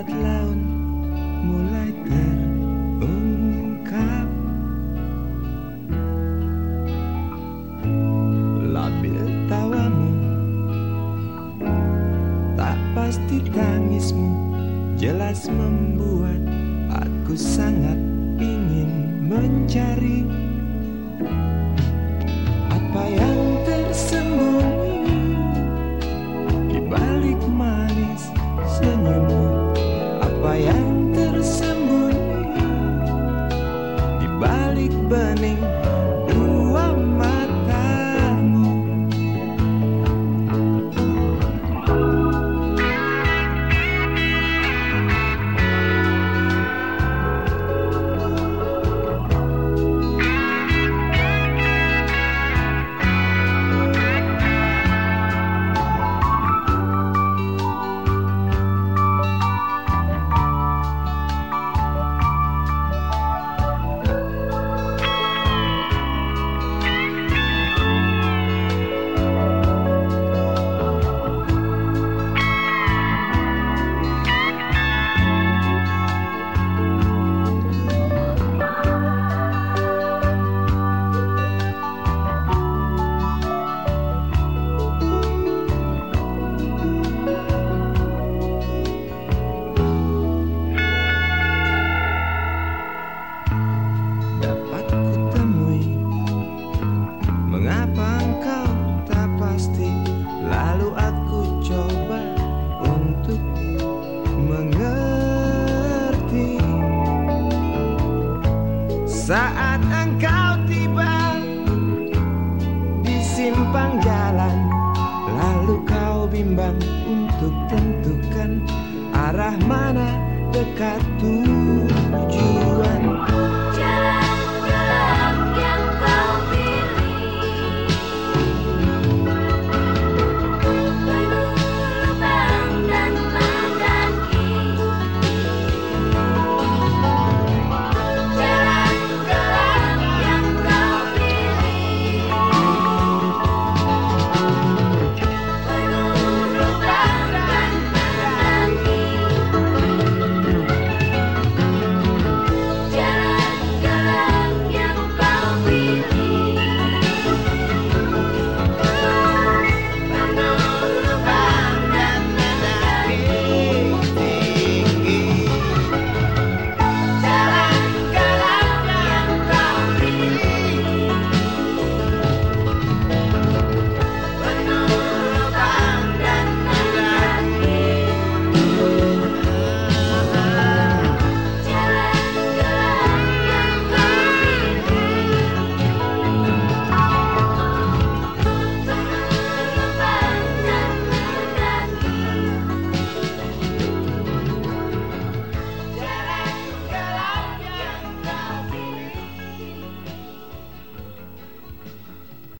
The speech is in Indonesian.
ombak laut mulai terungkap. Labil tawamu Tak pasti tangismu Jelas membuat aku sangat ingin mencari. Balik bening Saat engkau tiba di simpang jalan Lalu kau bimbang untuk tentukan arah mana dekat Tuhan